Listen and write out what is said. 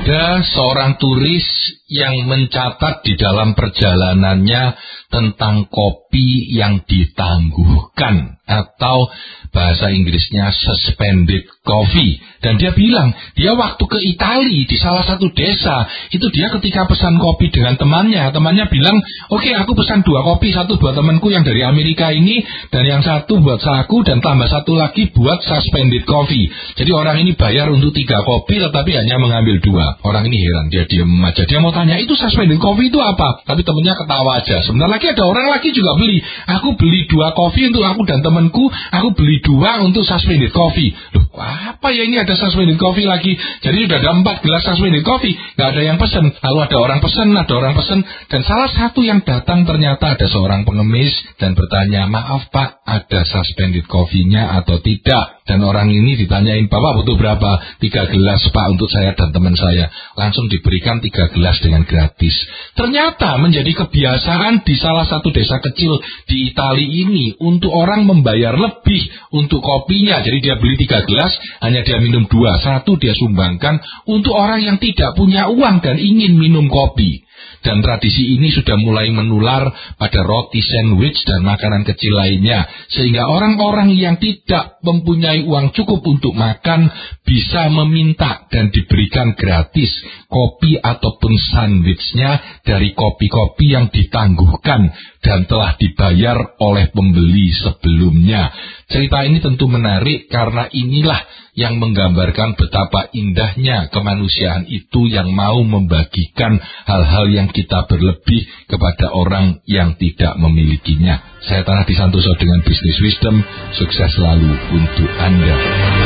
Ada seorang turis yang mencatat di dalam perjalanannya tentang kopi yang ditangguhkan atau bahasa Inggrisnya suspended coffee. Dan dia bilang, dia waktu ke Itali di salah satu desa, itu dia ketika pesan kopi dengan temannya, temannya bilang, oke okay, aku pesan dua kopi, satu buat temanku yang dari Amerika ini, dan yang satu buat saku, dan tambah satu lagi buat suspended coffee. Jadi orang ini bayar untuk tiga kopi, tetapi hanya mengambil dua. Orang ini heran, dia diam aja. Dia mau tanya, itu suspended coffee itu apa? Tapi temennya ketawa aja. Sebentar lagi ada orang lagi juga beli. Aku beli dua kopi untuk aku dan temanku, aku beli dua untuk suspended coffee. Apa ya ini ada suspended coffee lagi? Jadi sudah ada empat gelas suspended coffee, nggak ada yang pesen. Lalu ada orang pesen, ada orang pesen, dan salah satu yang datang ternyata ada seorang pengemis dan bertanya, maaf pak, ada suspended coffee-nya atau tidak? Dan orang ini ditanyain, Bapak butuh berapa? Tiga gelas Pak untuk saya dan teman saya. Langsung diberikan tiga gelas dengan gratis. Ternyata menjadi kebiasaan di salah satu desa kecil di Itali ini untuk orang membayar lebih untuk kopinya. Jadi dia beli tiga gelas, hanya dia minum dua. Satu dia sumbangkan untuk orang yang tidak punya uang dan ingin minum kopi. Dan tradisi ini sudah mulai menular pada roti sandwich dan makanan kecil lainnya. Sehingga orang-orang yang tidak mempunyai uang cukup untuk makan bisa meminta dan diberikan gratis kopi ataupun sandwichnya dari kopi-kopi yang ditangguhkan dan telah dibayar oleh pembeli sebelumnya. Cerita ini tentu menarik karena inilah yang menggambarkan betapa indahnya kemanusiaan itu yang mau membagikan hal-hal yang kita berlebih kepada orang yang tidak memilikinya. Saya Tanah Disantoso dengan Bisnis Wisdom, sukses selalu untuk Anda.